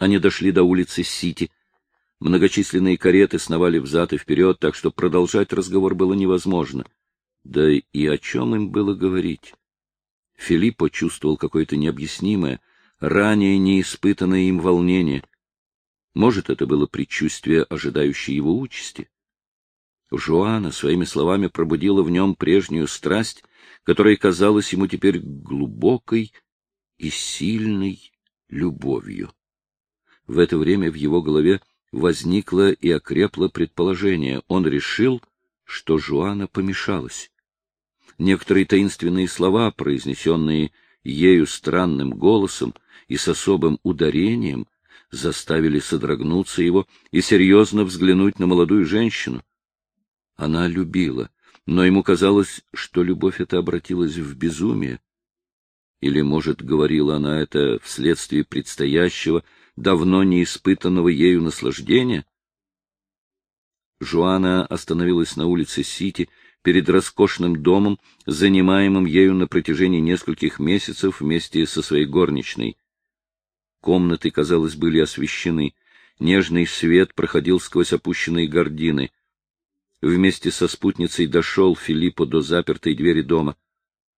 Они дошли до улицы Сити. Многочисленные кареты сновали взад и вперед, так что продолжать разговор было невозможно. Да и о чем им было говорить? Филиппо чувствовал какое-то необъяснимое, ранее неиспытанное им волнение. Может, это было предчувствие ожидающей его участи? Жуана своими словами пробудила в нем прежнюю страсть, которая казалась ему теперь глубокой и сильной любовью. В это время в его голове возникло и окрепло предположение. Он решил, что Жуана помешалась. Некоторые таинственные слова, произнесенные ею странным голосом и с особым ударением, заставили содрогнуться его и серьезно взглянуть на молодую женщину. Она любила, но ему казалось, что любовь эта обратилась в безумие. Или, может, говорила она это вследствие предстоящего, давно не испытанного ею наслаждения? Жуана остановилась на улице Сити перед роскошным домом, занимаемым ею на протяжении нескольких месяцев вместе со своей горничной. Комнаты, казалось, были освещены. Нежный свет проходил сквозь опущенные гардины. Вместе со спутницей дошел Филиппо до запертой двери дома.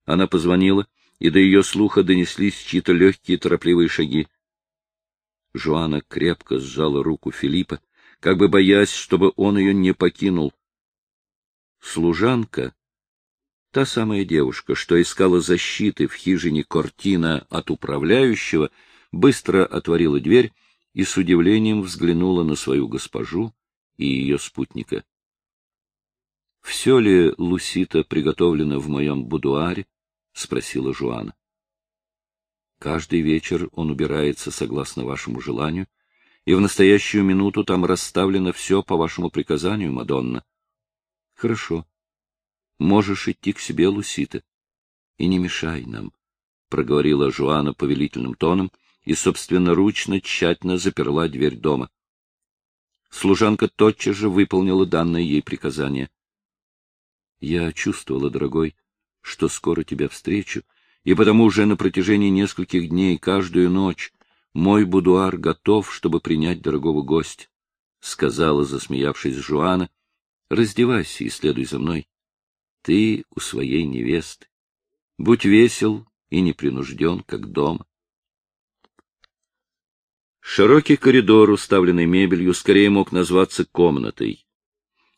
Она позвонила, и до ее слуха донеслись чьи-то легкие торопливые шаги. Жуана крепко сжала руку Филиппа, как бы боясь, чтобы он ее не покинул. Служанка, та самая девушка, что искала защиты в хижине Кортина от управляющего, быстро отворила дверь и с удивлением взглянула на свою госпожу и ее спутника. — Все ли, Лусита, приготовлено в моем будуаре? — спросила Жуана. — Каждый вечер он убирается согласно вашему желанию, и в настоящую минуту там расставлено все по вашему приказанию, Мадонна. — Хорошо. Можешь идти к себе, Лусита, и не мешай нам, — проговорила Жуана повелительным тоном и собственноручно тщательно заперла дверь дома. Служанка тотчас же выполнила данное ей приказание. — Я чувствовала, дорогой, что скоро тебя встречу, и потому уже на протяжении нескольких дней каждую ночь мой будуар готов, чтобы принять дорогого гостя, — сказала, засмеявшись Жуана. — Раздевайся и следуй за мной. Ты у своей невесты. Будь весел и непринужден, как дома. Широкий коридор, уставленный мебелью, скорее мог назваться комнатой.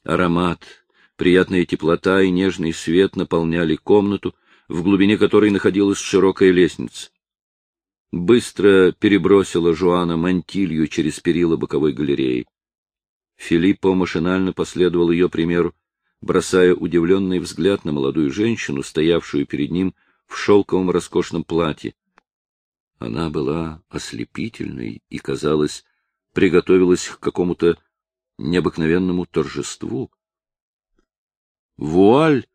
Аромат, Приятная теплота и нежный свет наполняли комнату, в глубине которой находилась широкая лестница. Быстро перебросила Жуана мантилью через перила боковой галереи. Филиппо машинально последовал ее примеру, бросая удивленный взгляд на молодую женщину, стоявшую перед ним в шелковом роскошном платье. Она была ослепительной и, казалось, приготовилась к какому-то необыкновенному торжеству. Вуаль,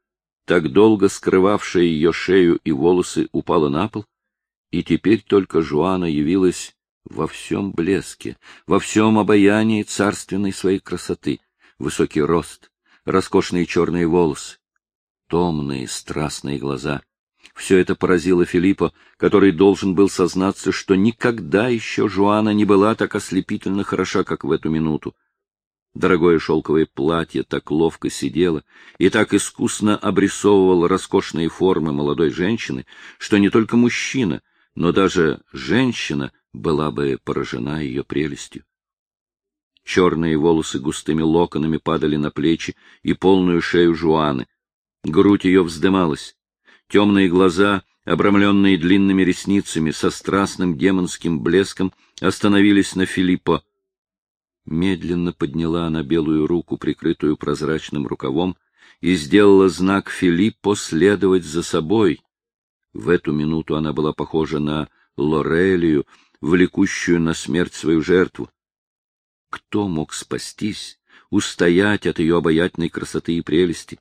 так долго скрывавшая ее шею и волосы, упала на пол, и теперь только Жуана явилась во всем блеске, во всем обаянии царственной своей красоты, высокий рост, роскошные черные волосы, томные страстные глаза. Все это поразило Филиппа, который должен был сознаться, что никогда еще Жуана не была так ослепительно хороша, как в эту минуту. Дорогое шелковое платье так ловко сидело и так искусно обрисовывало роскошные формы молодой женщины, что не только мужчина, но даже женщина была бы поражена ее прелестью. Черные волосы густыми локонами падали на плечи и полную шею Жуаны. Грудь ее вздымалась. Темные глаза, обрамленные длинными ресницами, со страстным демонским блеском, остановились на Филиппо, Медленно подняла она белую руку, прикрытую прозрачным рукавом, и сделала знак Филиппо следовать за собой. В эту минуту она была похожа на Лорелию, влекущую на смерть свою жертву. Кто мог спастись, устоять от ее обаятельной красоты и прелести?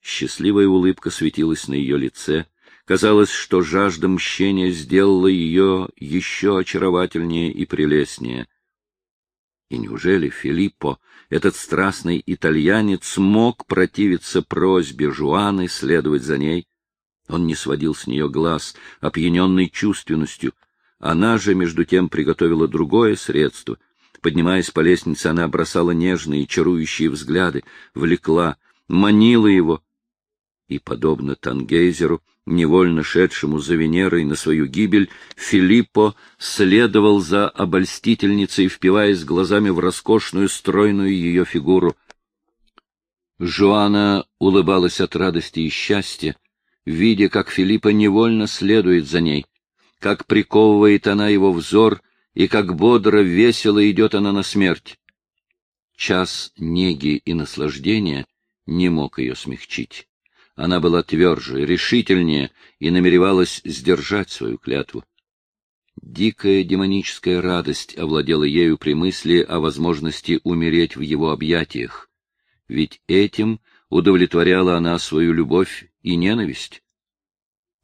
Счастливая улыбка светилась на ее лице. Казалось, что жажда мщения сделала ее еще очаровательнее и прелестнее. И неужели Филиппо, этот страстный итальянец, мог противиться просьбе Жуаны следовать за ней? Он не сводил с нее глаз, опьяненный чувственностью. Она же, между тем, приготовила другое средство. Поднимаясь по лестнице, она бросала нежные, чарующие взгляды, влекла, манила его, и, подобно Тангейзеру, невольно шедшему за Венерой на свою гибель, Филиппо следовал за обольстительницей, впиваясь глазами в роскошную, стройную ее фигуру. Жуана улыбалась от радости и счастья, видя, как Филиппа невольно следует за ней, как приковывает она его взор и как бодро, весело идет она на смерть. Час неги и наслаждения не мог ее смягчить. Она была тверже, решительнее и намеревалась сдержать свою клятву. Дикая демоническая радость овладела ею при мысли о возможности умереть в его объятиях, ведь этим удовлетворяла она свою любовь и ненависть.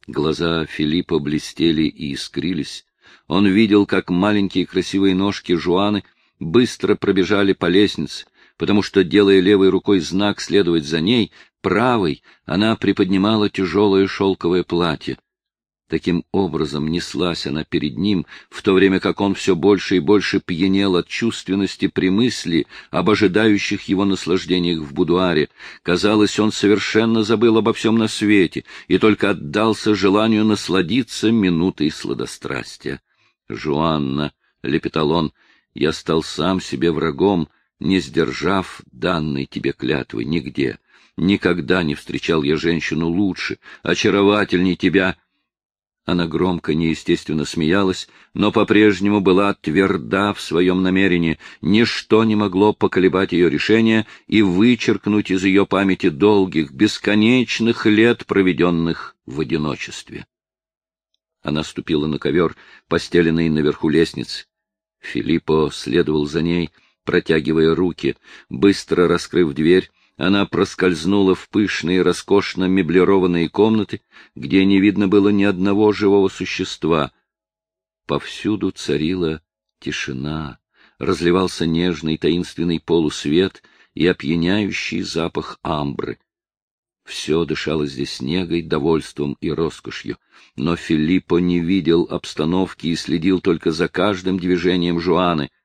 Глаза Филиппа блестели и искрились. Он видел, как маленькие красивые ножки Жуаны быстро пробежали по лестнице, потому что, делая левой рукой знак следовать за ней, правой она приподнимала тяжелое шелковое платье. Таким образом неслась она перед ним, в то время как он все больше и больше пьянел от чувственности при мысли об ожидающих его наслаждениях в будуаре. Казалось, он совершенно забыл обо всем на свете и только отдался желанию насладиться минутой сладострастия. «Жуанна», — лепетал он, — «я стал сам себе врагом, не сдержав данной тебе клятвы нигде. Никогда не встречал я женщину лучше, очаровательней тебя». Она громко, неестественно смеялась, но по-прежнему была тверда в своем намерении. Ничто не могло поколебать ее решение и вычеркнуть из ее памяти долгих, бесконечных лет, проведенных в одиночестве. Она ступила на ковер, постеленный наверху лестницы. Филиппо следовал за ней, протягивая руки. Быстро раскрыв дверь, она проскользнула в пышные, роскошно меблированные комнаты, где не видно было ни одного живого существа. Повсюду царила тишина, разливался нежный таинственный полусвет и опьяняющий запах амбры. Все дышало здесь снегой, довольством и роскошью, но Филиппо не видел обстановки и следил только за каждым движением Жуаны —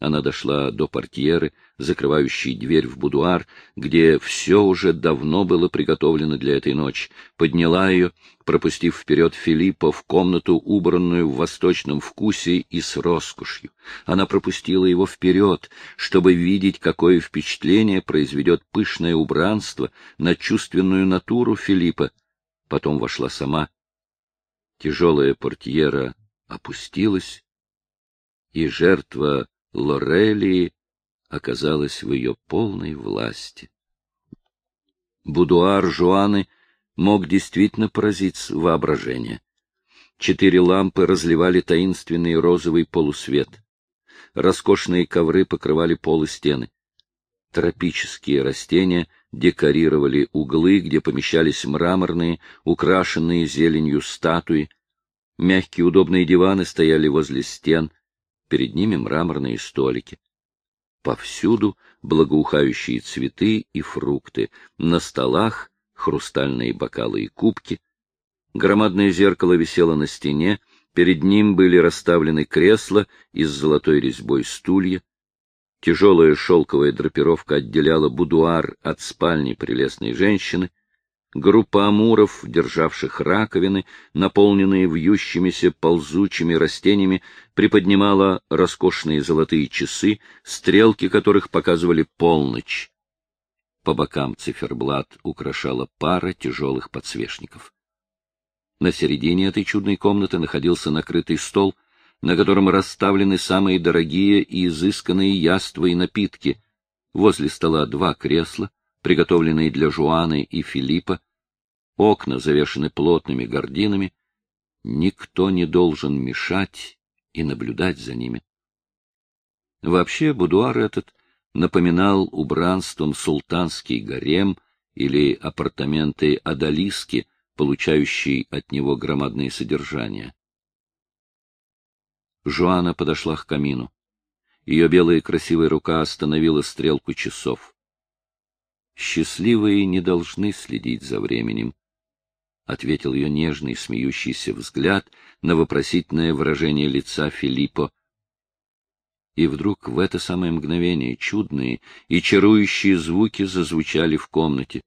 она дошла до портьеры, закрывающей дверь в будуар, где все уже давно было приготовлено для этой ночи, подняла ее, пропустив вперед Филиппа в комнату, убранную в восточном вкусе и с роскошью. Она пропустила его вперед, чтобы видеть, какое впечатление произведет пышное убранство на чувственную натуру Филиппа. Потом вошла сама. Тяжелая портьера опустилась, и жертва Лорелии оказалась в ее полной власти. Будуар Жуаны мог действительно поразить воображение. Четыре лампы разливали таинственный розовый полусвет. Роскошные ковры покрывали пол и стены. Тропические растения декорировали углы, где помещались мраморные, украшенные зеленью статуи. Мягкие удобные диваны стояли возле стен — перед ними мраморные столики. Повсюду благоухающие цветы и фрукты, на столах хрустальные бокалы и кубки. Громадное зеркало висело на стене, перед ним были расставлены кресла и с золотой резьбой стулья. Тяжелая шелковая драпировка отделяла будуар от спальни прелестной женщины, Группа амуров, державших раковины, наполненные вьющимися ползучими растениями, приподнимала роскошные золотые часы, стрелки которых показывали полночь. По бокам циферблат украшала пара тяжелых подсвечников. На середине этой чудной комнаты находился накрытый стол, на котором расставлены самые дорогие и изысканные яства и напитки. Возле стола два кресла, приготовленные для Жуаны и Филиппа, окна завешены плотными гардинами, никто не должен мешать и наблюдать за ними. Вообще будуар этот напоминал убранством султанский гарем или апартаменты Адалиски, получающие от него громадные содержания. Жуана подошла к камину. Ее белая красивая рука остановила стрелку часов. Счастливые не должны следить за временем. ответил ее нежный смеющийся взгляд на вопросительное выражение лица Филиппо. И вдруг в это самое мгновение чудные и чарующие звуки зазвучали в комнате.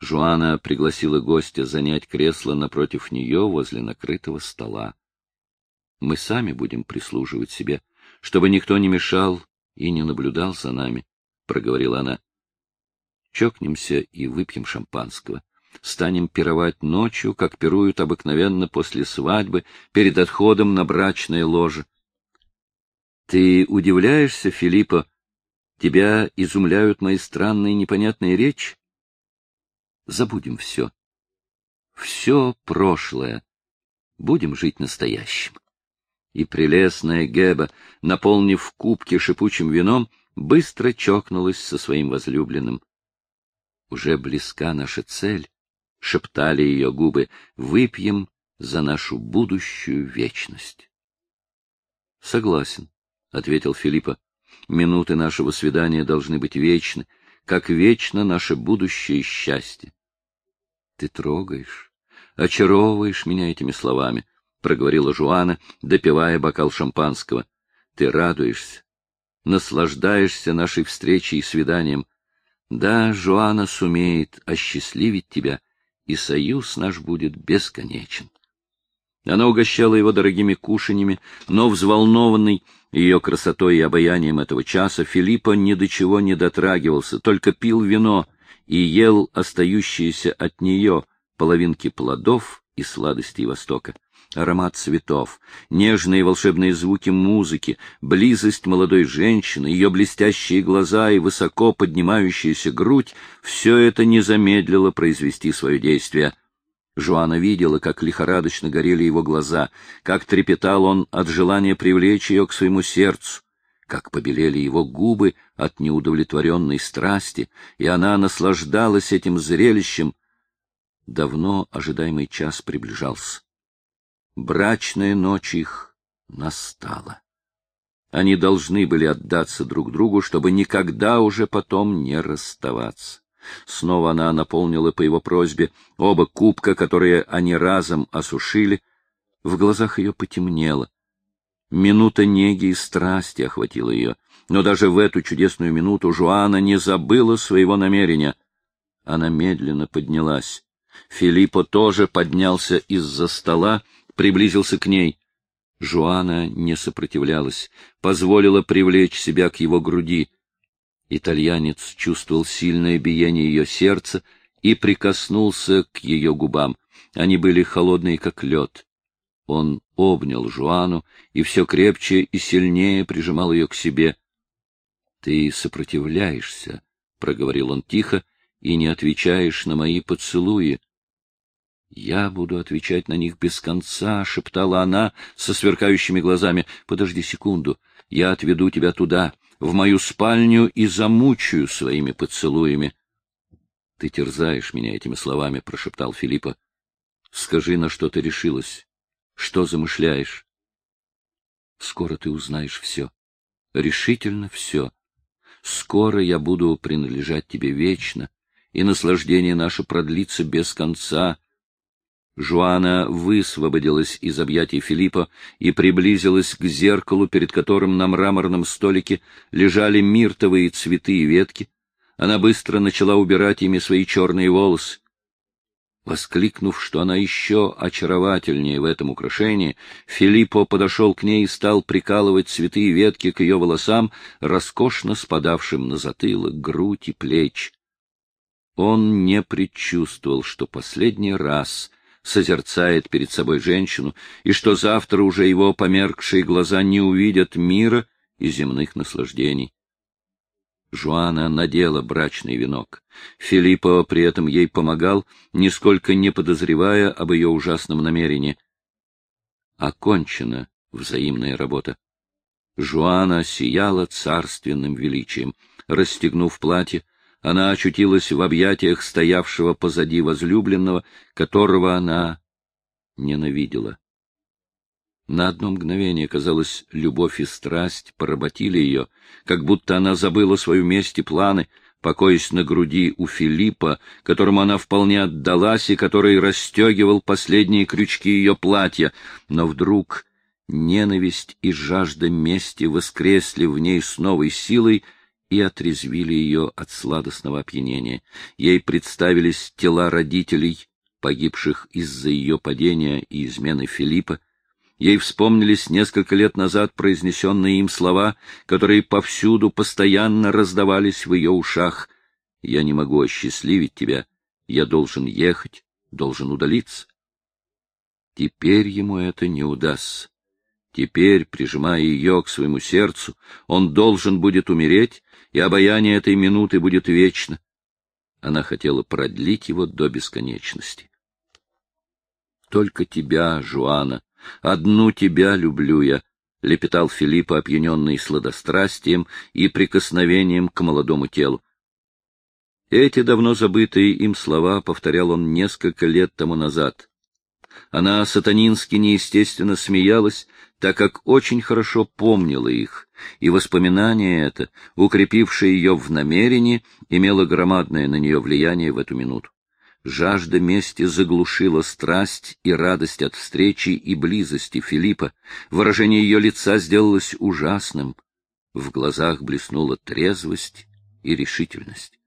Жуана пригласила гостя занять кресло напротив нее возле накрытого стола. Мы сами будем прислуживать себе, чтобы никто не мешал и не наблюдал за нами, — проговорила она. Чокнемся и выпьем шампанского. Станем пировать ночью, как пируют обыкновенно после свадьбы, перед отходом на брачное ложе. Ты удивляешься, Филиппа? Тебя изумляют мои странные непонятные речи? Забудем все. Все прошлое. Будем жить настоящим. И прелестная Геба, наполнив кубки шипучим вином, быстро чокнулась со своим возлюбленным. Уже близка наша цель, — шептали ее губы, — выпьем за нашу будущую вечность. — Согласен, — ответил Филиппа. — Минуты нашего свидания должны быть вечны, как вечно наше будущее счастье. — Ты трогаешь, очаровываешь меня этими словами, — проговорила Жуана, допивая бокал шампанского. — Ты радуешься, наслаждаешься нашей встречей и свиданием. Да, Жуана сумеет осчастливить тебя, и союз наш будет бесконечен. Она угощала его дорогими кушаньями, но, взволнованный ее красотой и обаянием этого часа, Филиппа ни до чего не дотрагивался, только пил вино и ел остающиеся от нее половинки плодов и сладостей Востока. Аромат цветов, нежные волшебные звуки музыки, близость молодой женщины, ее блестящие глаза и высоко поднимающаяся грудь — все это не замедлило произвести свое действие — Жуана видела, как лихорадочно горели его глаза, как трепетал он от желания привлечь ее к своему сердцу, как побелели его губы от неудовлетворенной страсти, и она наслаждалась этим зрелищем. Давно ожидаемый час приближался. Брачная ночь их настала. Они должны были отдаться друг другу, чтобы никогда уже потом не расставаться. Снова она наполнила по его просьбе оба кубка, которые они разом осушили. В глазах ее потемнело. Минута неги и страсти охватила ее. Но даже в эту чудесную минуту Жуана не забыла своего намерения. Она медленно поднялась. Филиппо тоже поднялся из-за стола, приблизился к ней. Жуана не сопротивлялась, позволила привлечь себя к его груди. Итальянец чувствовал сильное биение ее сердца и прикоснулся к ее губам. Они были холодные, как лед. Он обнял Жуану и все крепче и сильнее прижимал ее к себе. — Ты сопротивляешься, — проговорил он тихо, — и не отвечаешь на мои поцелуи. — Я буду отвечать на них без конца, — шептала она со сверкающими глазами. — Подожди секунду, я отведу тебя туда, в мою спальню и замучаю своими поцелуями. — Ты терзаешь меня этими словами, — прошептал Филиппа. — Скажи, на что ты решилась? Что замышляешь? — Скоро ты узнаешь все. Решительно все. Скоро я буду принадлежать тебе вечно, и наслаждение наше продлится без конца, Жуана высвободилась из объятий Филиппа и приблизилась к зеркалу, перед которым на мраморном столике лежали миртовые цветы и ветки. Она быстро начала убирать ими свои черные волосы. Воскликнув, что она еще очаровательнее в этом украшении, Филиппо подошел к ней и стал прикалывать цветы и ветки к ее волосам, роскошно спадавшим на затылок, грудь и плечи. Он не предчувствовал, что последний раз созерцает перед собой женщину, и что завтра уже его померкшие глаза не увидят мира и земных наслаждений. Жуана надела брачный венок. Филиппо при этом ей помогал, нисколько не подозревая об ее ужасном намерении. Окончена взаимная работа. Жуана сияла царственным величием. Расстегнув платье, она очутилась в объятиях стоявшего позади возлюбленного, которого она ненавидела. На одно мгновение, казалось, любовь и страсть поработили ее, как будто она забыла свою месть и планы, покоясь на груди у Филиппа, которому она вполне отдалась и который расстегивал последние крючки ее платья, но вдруг ненависть и жажда мести воскресли в ней с новой силой и отрезвили ее от сладостного опьянения. Ей представились тела родителей, погибших из-за ее падения и измены Филиппа, Ей вспомнились несколько лет назад произнесенные им слова, которые повсюду постоянно раздавались в ее ушах. «Я не могу осчастливить тебя. Я должен ехать, должен удалиться». Теперь ему это не удастся. Теперь, прижимая ее к своему сердцу, он должен будет умереть, и обаяние этой минуты будет вечно. Она хотела продлить его до бесконечности. Только тебя, Жуана, Одну тебя люблю я, — лепетал Филипп, опьяненный сладострастием и прикосновением к молодому телу. Эти давно забытые им слова повторял он несколько лет тому назад. Она сатанински неестественно смеялась, так как очень хорошо помнила их, и воспоминание это, укрепившее ее в намерении, имело громадное на нее влияние в эту минуту. Жажда мести заглушила страсть и радость от встречи и близости Филиппа. Выражение ее лица сделалось ужасным. В глазах блеснула трезвость и решительность.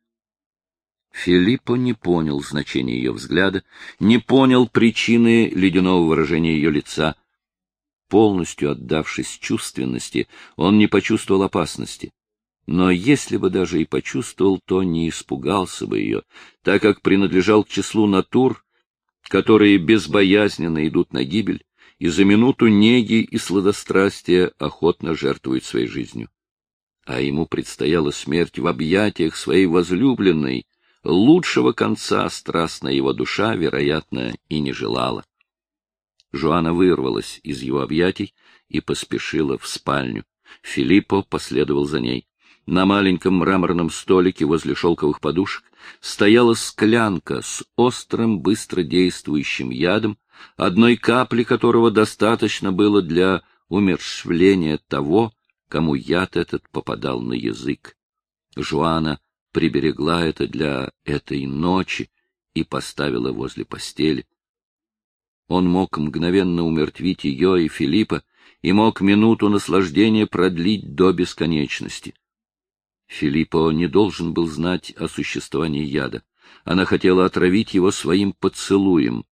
Филиппо не понял значения ее взгляда, не понял причины ледяного выражения ее лица. Полностью отдавшись чувственности, он не почувствовал опасности но если бы даже и почувствовал, то не испугался бы ее, так как принадлежал к числу натур, которые безбоязненно идут на гибель и за минуту неги и сладострастия охотно жертвуют своей жизнью. А ему предстояла смерть в объятиях своей возлюбленной, лучшего конца страстная его душа, вероятно, и не желала. Жуана вырвалась из его объятий и поспешила в спальню. Филиппо последовал за ней. На маленьком мраморном столике возле шелковых подушек стояла склянка с острым, быстродействующим ядом, одной капли которого достаточно было для умершвления того, кому яд этот попадал на язык. Жуана приберегла это для этой ночи и поставила возле постели. Он мог мгновенно умертвить ее и Филиппа и мог минуту наслаждения продлить до бесконечности. Филиппо не должен был знать о существовании яда. Она хотела отравить его своим поцелуем,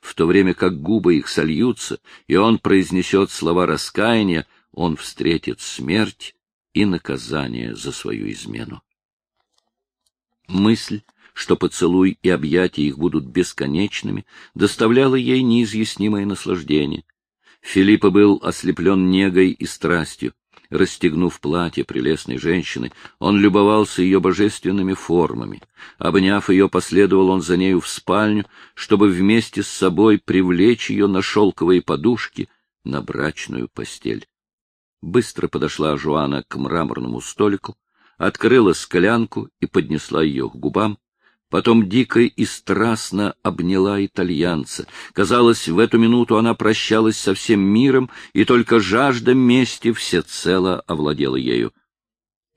в то время как губы их сольются, и он произнесет слова раскаяния, он встретит смерть и наказание за свою измену. Мысль, что поцелуй и объятия их будут бесконечными, доставляла ей неизъяснимое наслаждение. Филиппа был ослеплен негой и страстью. Расстегнув платье прелестной женщины, он любовался ее божественными формами. Обняв ее, последовал он за нею в спальню, чтобы вместе с собой привлечь ее на шелковые подушки на брачную постель. Быстро подошла Жуана к мраморному столику, открыла склянку и поднесла ее к губам, Потом дико и страстно обняла итальянца. Казалось, в эту минуту она прощалась со всем миром, и только жажда мести всецело овладела ею.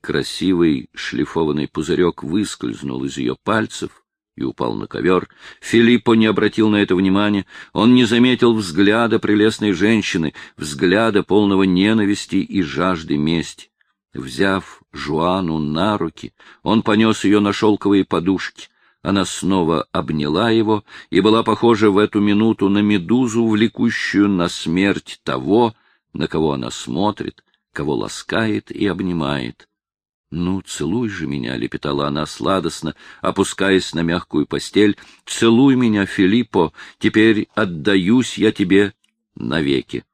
Красивый шлифованный пузырек выскользнул из ее пальцев и упал на ковер. Филиппо не обратил на это внимания. Он не заметил взгляда прелестной женщины, взгляда полного ненависти и жажды мести. Взяв Жуану на руки, он понес ее на шелковые подушки. Она снова обняла его и была похожа в эту минуту на медузу, влекущую на смерть того, на кого она смотрит, кого ласкает и обнимает. — Ну, целуй же меня, — лепетала она сладостно, опускаясь на мягкую постель. — Целуй меня, Филиппо, теперь отдаюсь я тебе навеки.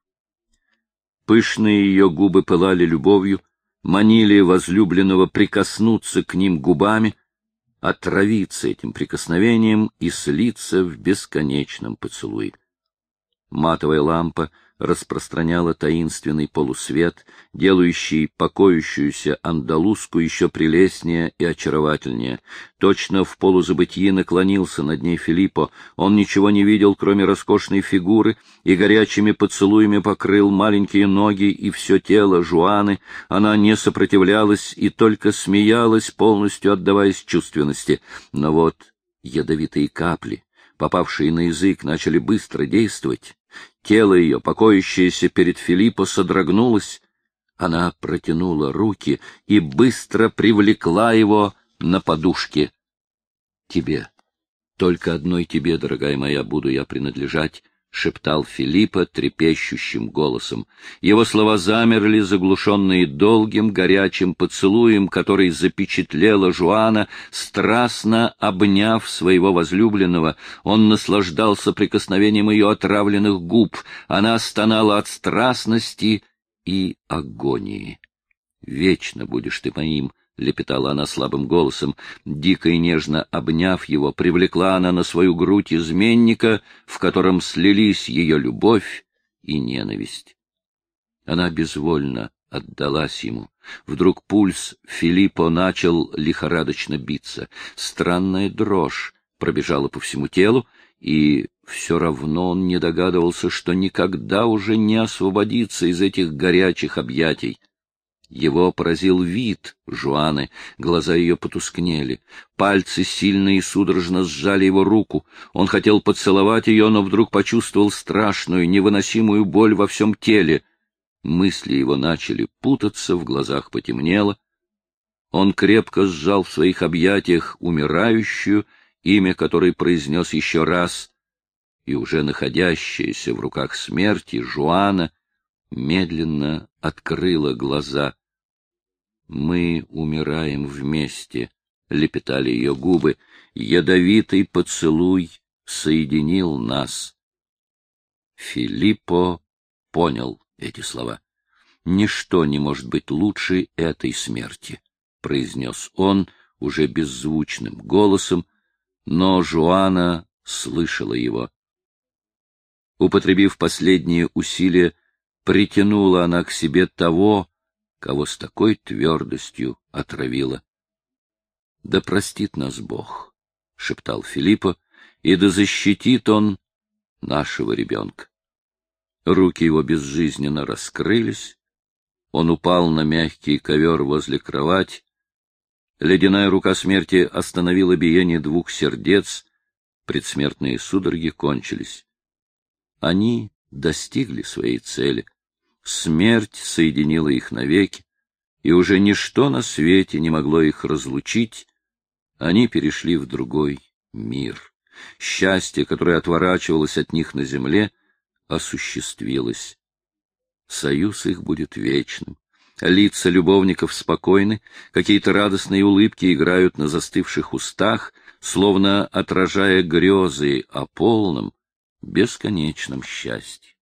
Пышные ее губы пылали любовью, манили возлюбленного прикоснуться к ним губами — отравиться этим прикосновением и слиться в бесконечном поцелуе. Матовая лампа распространяла таинственный полусвет, делающий покоящуюся андалузку еще прелестнее и очаровательнее. Точно в полузабытии наклонился над ней Филиппо. Он ничего не видел, кроме роскошной фигуры, и горячими поцелуями покрыл маленькие ноги и все тело Жуаны. Она не сопротивлялась и только смеялась, полностью отдаваясь чувственности. Но вот ядовитые капли, попавшие на язык, начали быстро действовать. Тело ее, покоящееся перед Филиппо, содрогнулось. Она протянула руки и быстро привлекла его на подушке. — Тебе, только одной тебе, дорогая моя, буду я принадлежать, — шептал Филиппа трепещущим голосом. Его слова замерли, заглушенные долгим горячим поцелуем, который запечатлела Жуана, страстно обняв своего возлюбленного. Он наслаждался прикосновением ее отравленных губ. Она стонала от страстности и агонии. «Вечно будешь ты моим!» — лепетала она слабым голосом. Дико и нежно обняв его, привлекла она на свою грудь изменника, в котором слились ее любовь и ненависть. Она безвольно отдалась ему. Вдруг пульс Филиппо начал лихорадочно биться. Странная дрожь пробежала по всему телу, и все равно он не догадывался, что никогда уже не освободится из этих горячих объятий. Его поразил вид Жуаны, глаза ее потускнели, пальцы сильно и судорожно сжали его руку. Он хотел поцеловать ее, но вдруг почувствовал страшную, невыносимую боль во всем теле. Мысли его начали путаться, в глазах потемнело. Он крепко сжал в своих объятиях умирающую, имя которой произнес еще раз, и уже находящаяся в руках смерти Жуана медленно открыла глаза. «Мы умираем вместе», — лепетали ее губы. «Ядовитый поцелуй соединил нас». Филиппо понял эти слова. «Ничто не может быть лучше этой смерти», — произнес он уже беззвучным голосом, но Жуана слышала его. Употребив последние усилия, притянула она к себе того, кого с такой твердостью отравила. — Да простит нас Бог, — шептал Филиппа, — и да защитит он нашего ребенка. Руки его безжизненно раскрылись, он упал на мягкий ковер возле кровати. Ледяная рука смерти остановила биение двух сердец, предсмертные судороги кончились. Они достигли своей цели — Смерть соединила их навеки, и уже ничто на свете не могло их разлучить. Они перешли в другой мир. Счастье, которое отворачивалось от них на земле, осуществилось. Союз их будет вечным. Лица любовников спокойны, какие-то радостные улыбки играют на застывших устах, словно отражая грезы о полном, бесконечном счастье.